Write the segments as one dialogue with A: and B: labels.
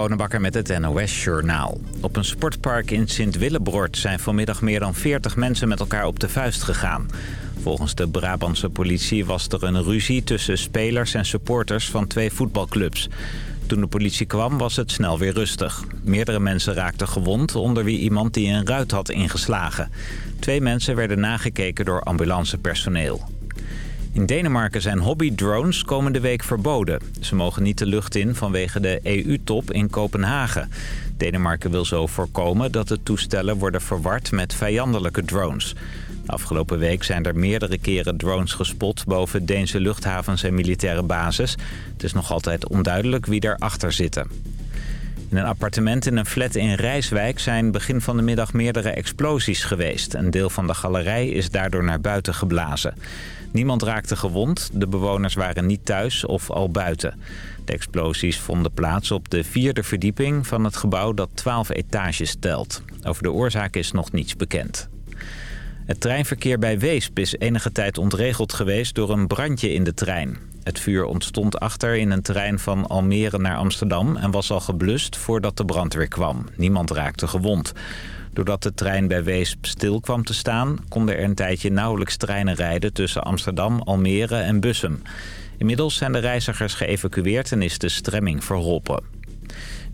A: Bonenbakker met het NOS Journaal. Op een sportpark in Sint-Willebroord zijn vanmiddag meer dan 40 mensen met elkaar op de vuist gegaan. Volgens de Brabantse politie was er een ruzie tussen spelers en supporters van twee voetbalclubs. Toen de politie kwam was het snel weer rustig. Meerdere mensen raakten gewond, onder wie iemand die een ruit had ingeslagen. Twee mensen werden nagekeken door ambulancepersoneel. In Denemarken zijn hobbydrones komende week verboden. Ze mogen niet de lucht in vanwege de EU-top in Kopenhagen. Denemarken wil zo voorkomen dat de toestellen worden verward met vijandelijke drones. afgelopen week zijn er meerdere keren drones gespot boven Deense luchthavens en militaire bases. Het is nog altijd onduidelijk wie daarachter zitten. In een appartement in een flat in Rijswijk zijn begin van de middag meerdere explosies geweest. Een deel van de galerij is daardoor naar buiten geblazen. Niemand raakte gewond, de bewoners waren niet thuis of al buiten. De explosies vonden plaats op de vierde verdieping van het gebouw dat 12 etages telt. Over de oorzaak is nog niets bekend. Het treinverkeer bij Weesp is enige tijd ontregeld geweest door een brandje in de trein. Het vuur ontstond achter in een trein van Almere naar Amsterdam... en was al geblust voordat de brandweer kwam. Niemand raakte gewond. Doordat de trein bij Weesp stil kwam te staan... konden er een tijdje nauwelijks treinen rijden tussen Amsterdam, Almere en Bussum. Inmiddels zijn de reizigers geëvacueerd en is de stremming verholpen.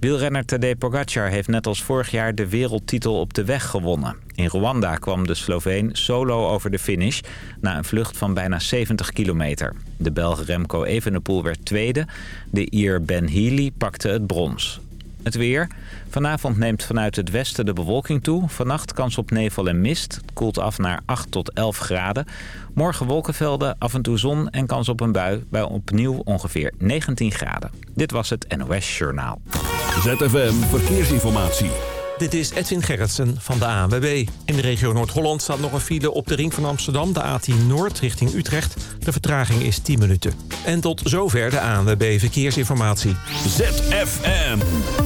A: Wielrenner Tadej Pogacar heeft net als vorig jaar de wereldtitel op de weg gewonnen. In Rwanda kwam de Sloveen solo over de finish na een vlucht van bijna 70 kilometer. De Belg Remco Evenepoel werd tweede. De Ier Ben Healy pakte het brons. Het weer. Vanavond neemt vanuit het westen de bewolking toe. Vannacht kans op nevel en mist. Het koelt af naar 8 tot 11 graden. Morgen wolkenvelden, af en toe zon en kans op een bui. Bij opnieuw ongeveer 19 graden. Dit was het NOS Journaal.
B: ZFM Verkeersinformatie.
C: Dit is Edwin Gerritsen van de ANWB. In de regio Noord-Holland staat nog een file op de ring van Amsterdam... de A10 Noord richting Utrecht. De vertraging is 10 minuten. En tot zover de ANWB Verkeersinformatie.
B: ZFM.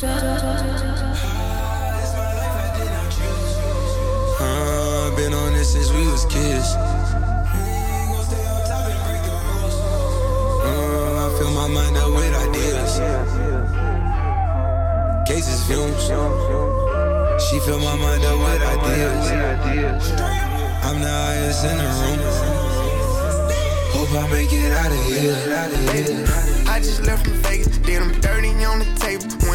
D: Been on this since we was kids. Uh, I fill my mind up with ideas. Cases. She fill my mind up with ideas. I'm the highest in the room. Hope I make it out of here.
E: I just left from Vegas, did them dirty on the table.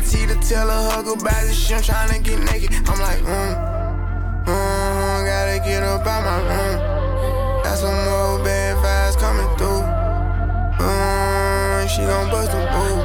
E: Guaranteed to tell a hug about the shit, I'm tryna get naked. I'm like, mm, mm, gotta get up out my room. Got some more bad vibes coming through. Mm, she gon' bust a move,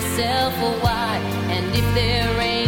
F: myself a why.
G: And if there ain't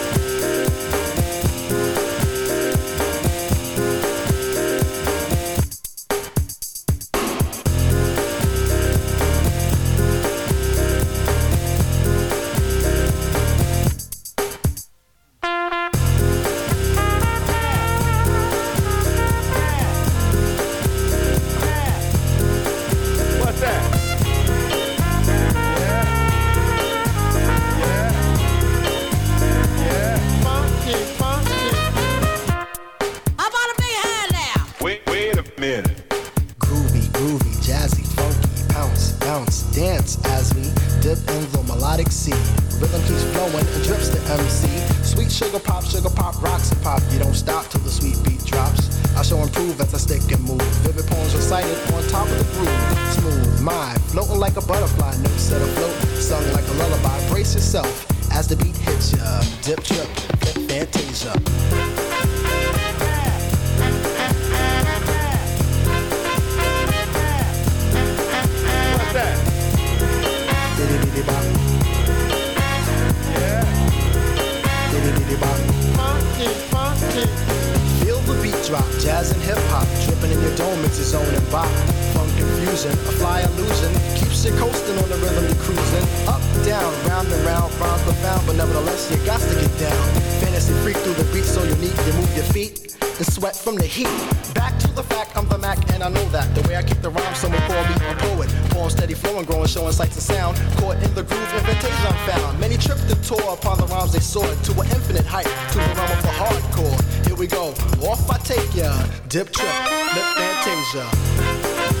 H: Dip trip, lip fantasia.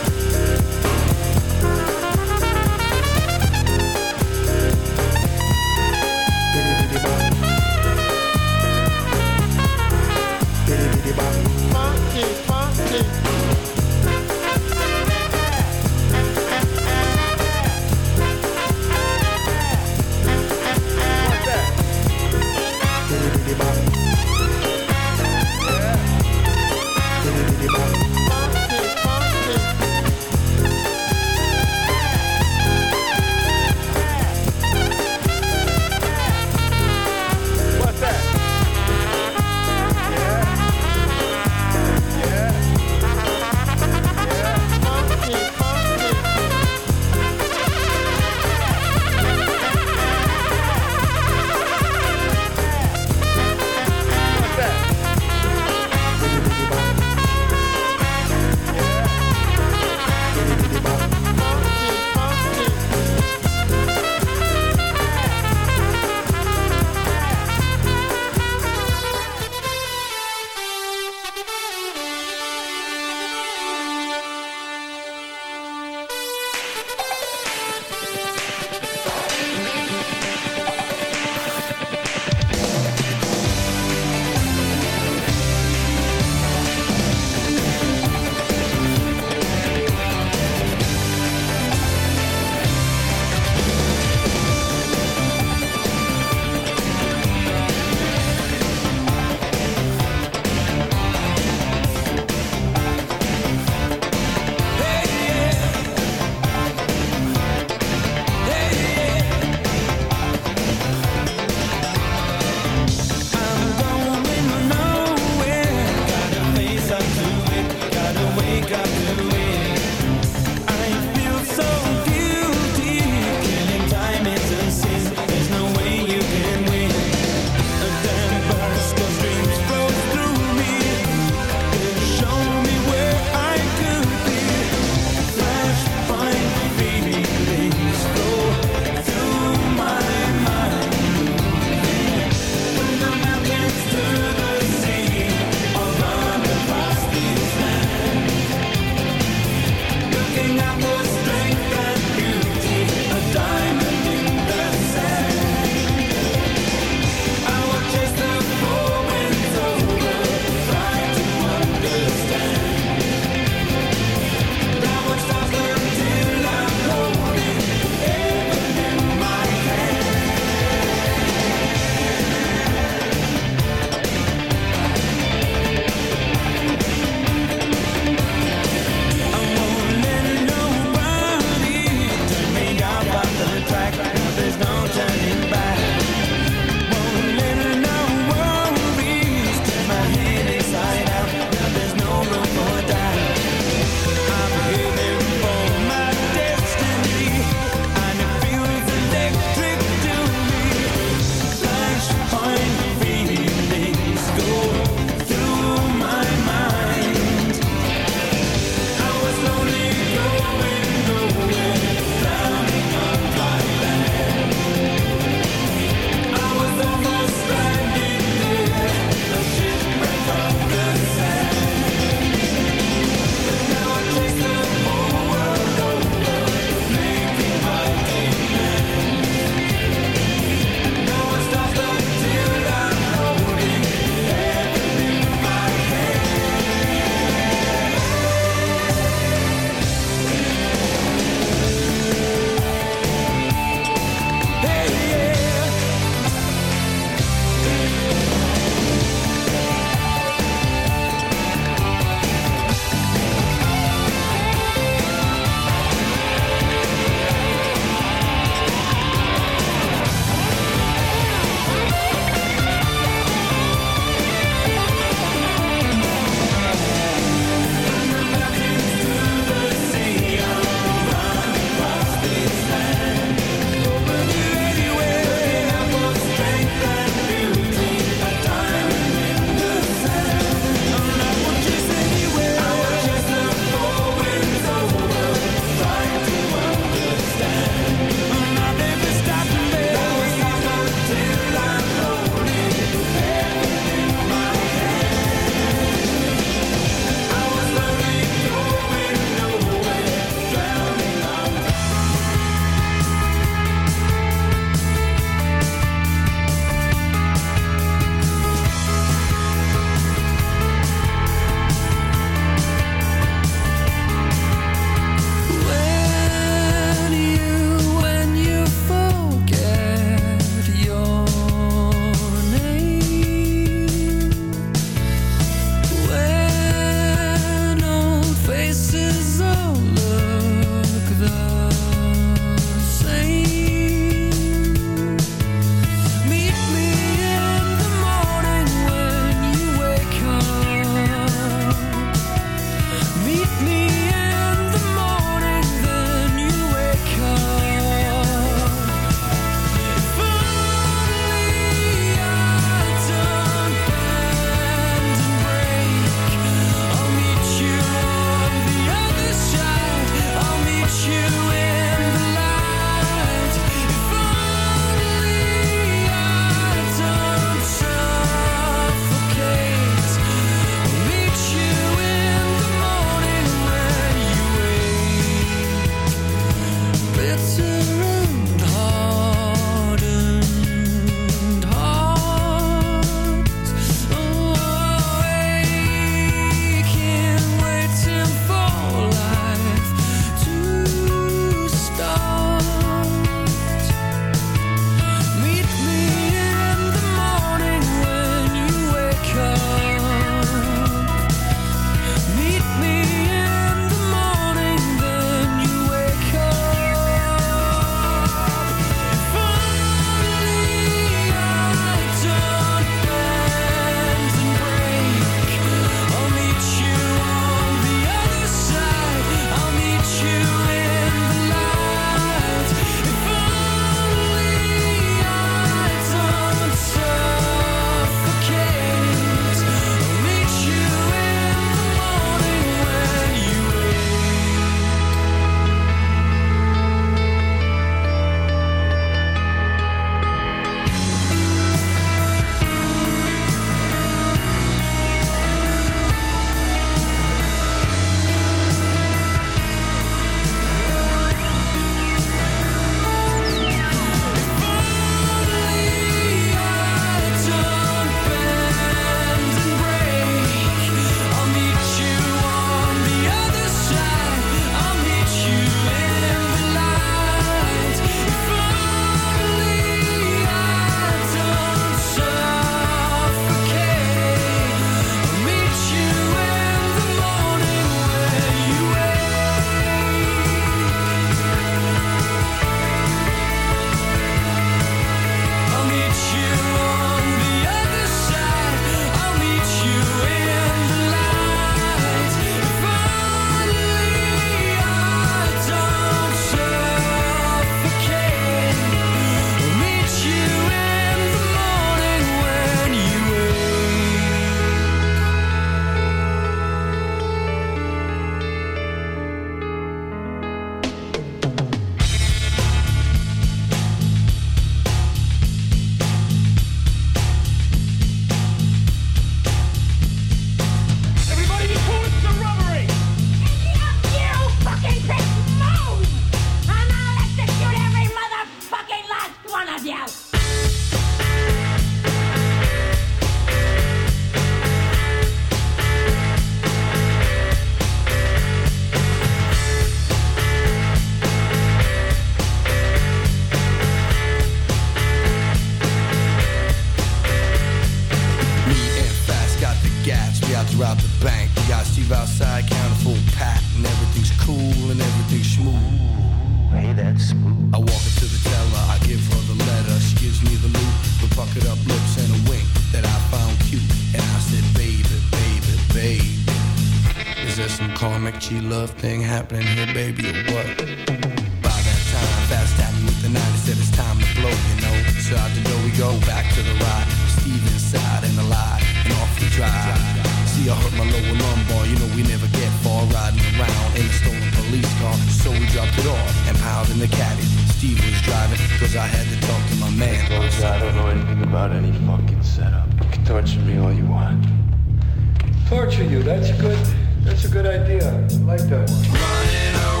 I: torture you.
J: That's a good. That's a good idea. I like that one.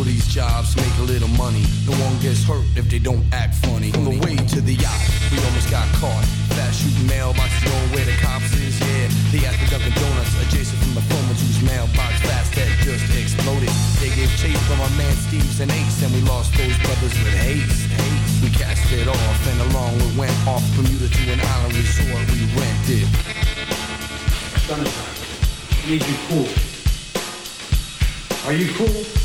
K: These jobs, make a little money. No one gets hurt if they don't act funny. On the way to the yacht, we almost got caught. Fast shooting mailboxes, knowing where the cops is. Yeah, they at the Dunkin' Donuts, adjacent from the former juice mailbox fast that just exploded. They gave chase from our man Steve's and Ace, and we lost those brothers with haste. haste. We cast it off, and along we went off Bermuda to an island resort. We rented.
J: Sunshine, I need you cool. Are you cool?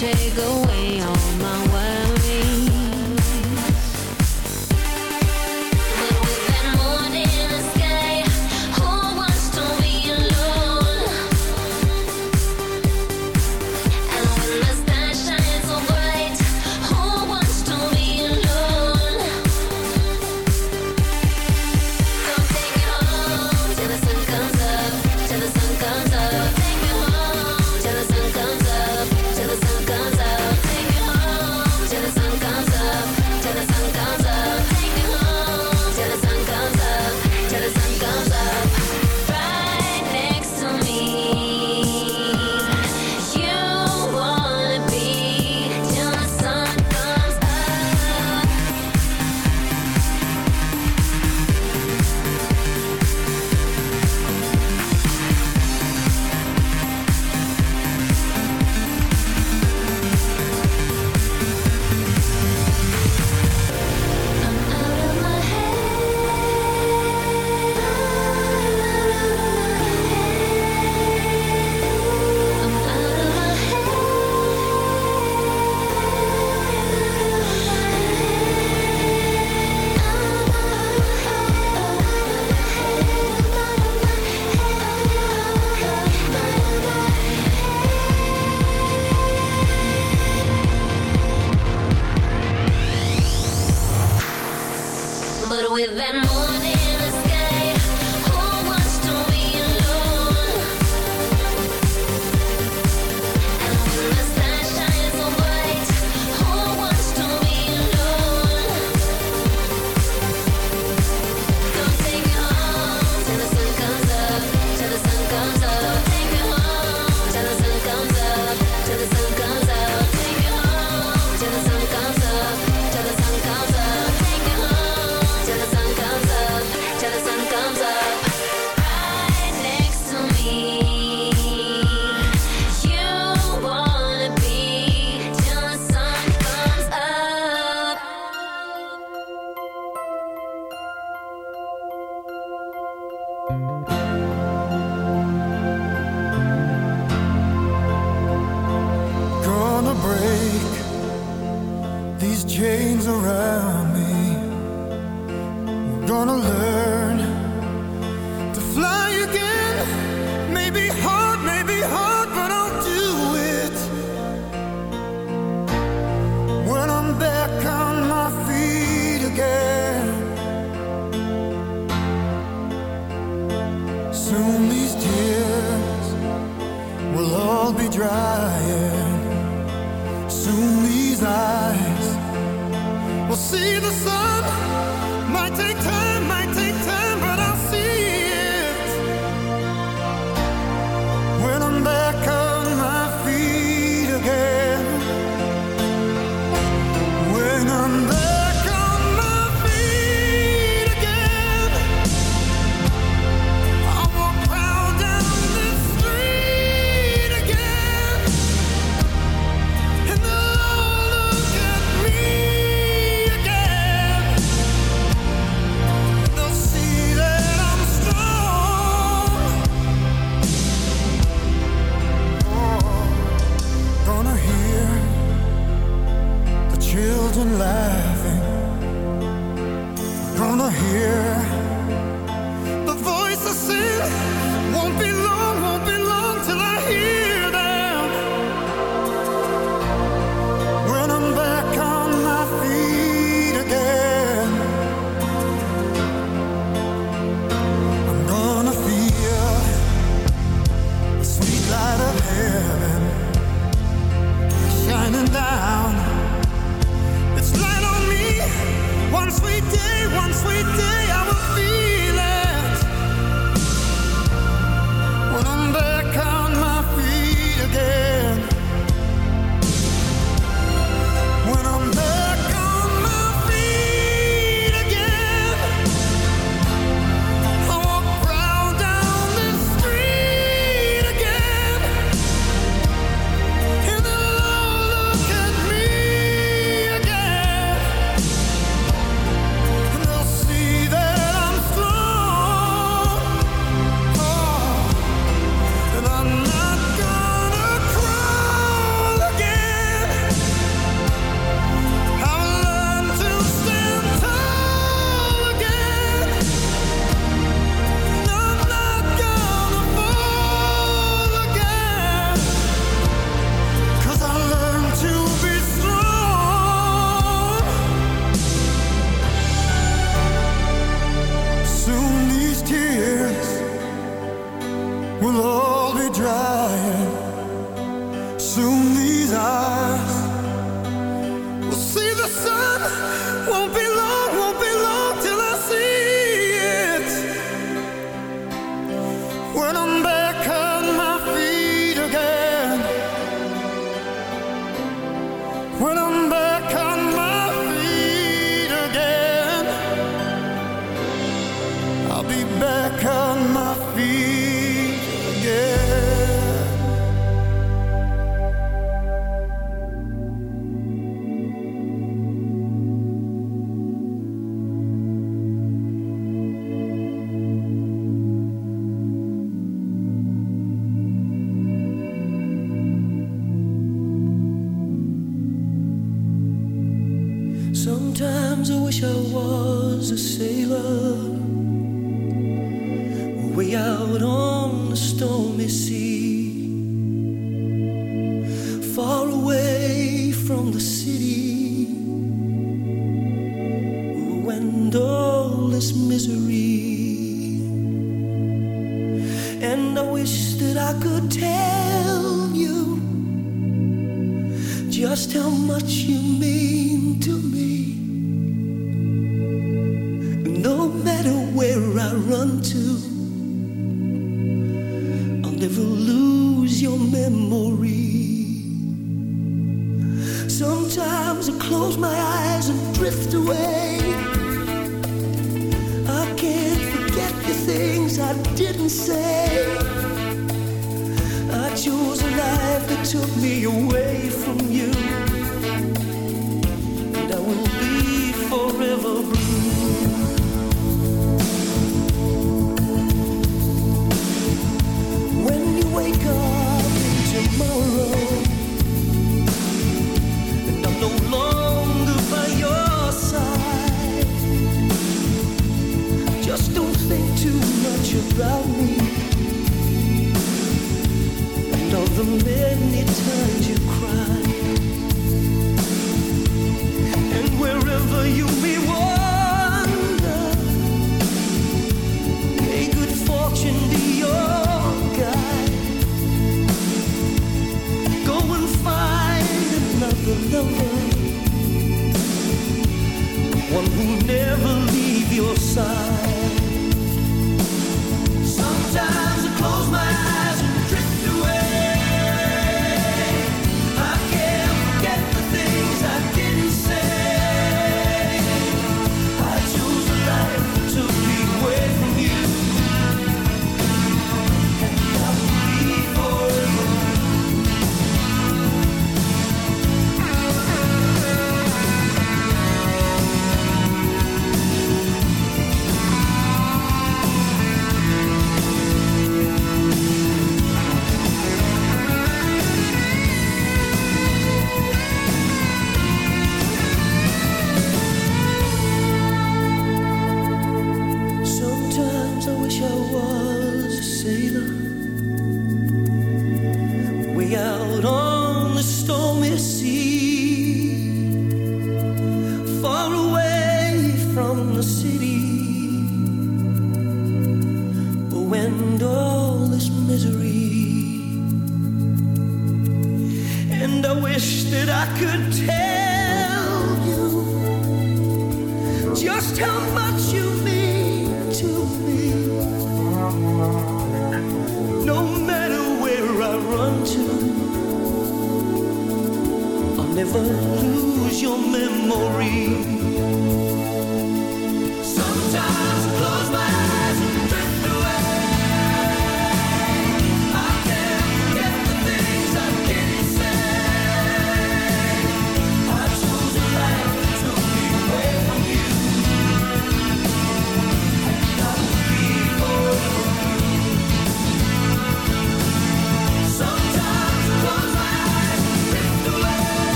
L: take away all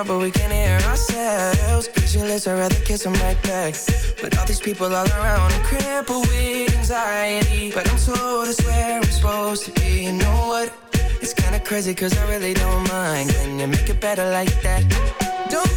D: talk, but we can't hear ourselves. Pictureless, I'd rather kiss them right back. But all these people all around, I'm crippled with anxiety. But I'm told it's where I'm supposed to be. You know what? It's kinda crazy, cause I really don't mind. Can you make it better like that? Don't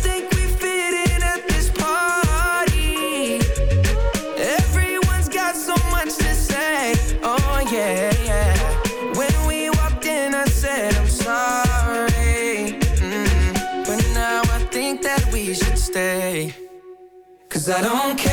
D: Cause I don't care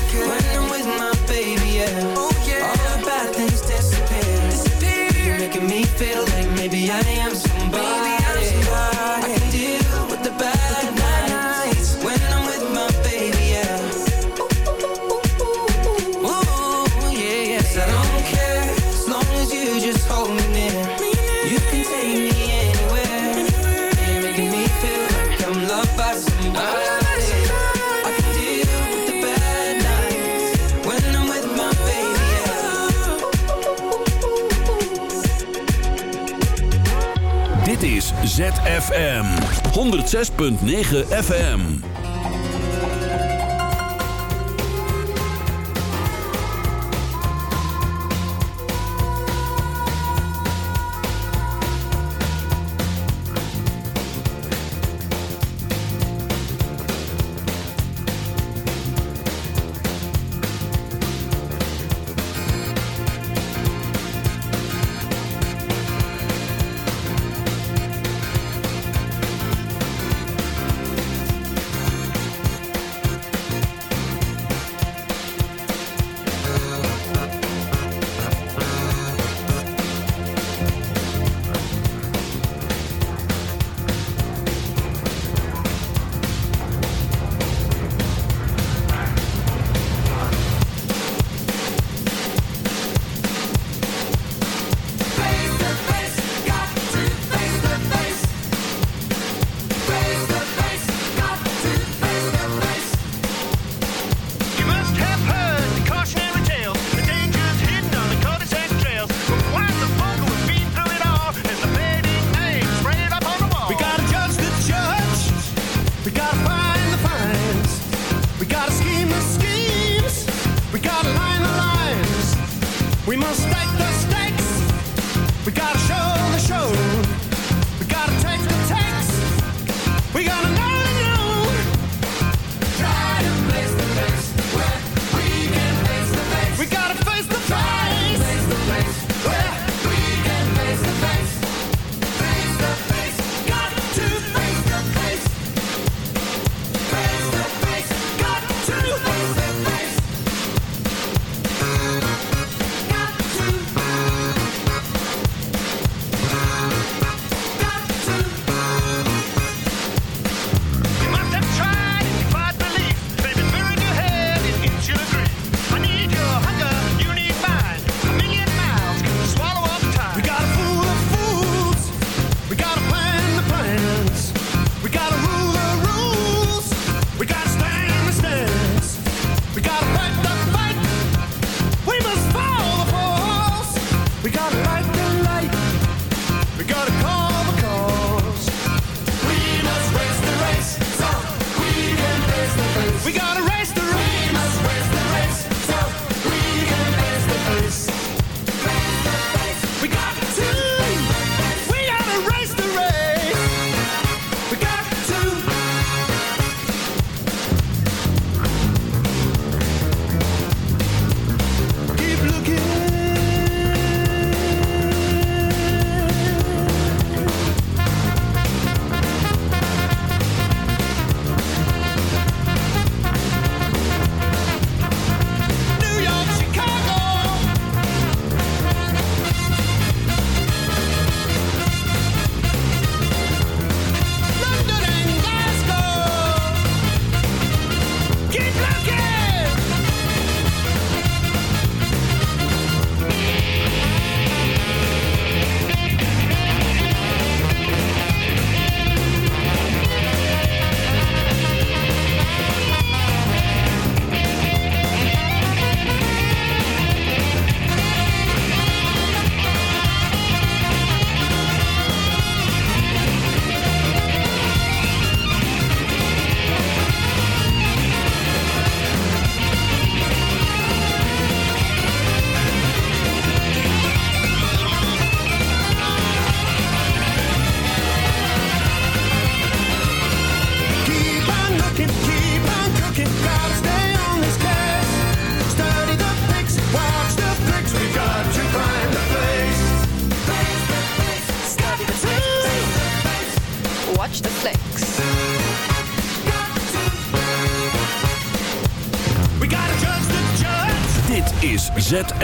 M: Fm 106.9 FM.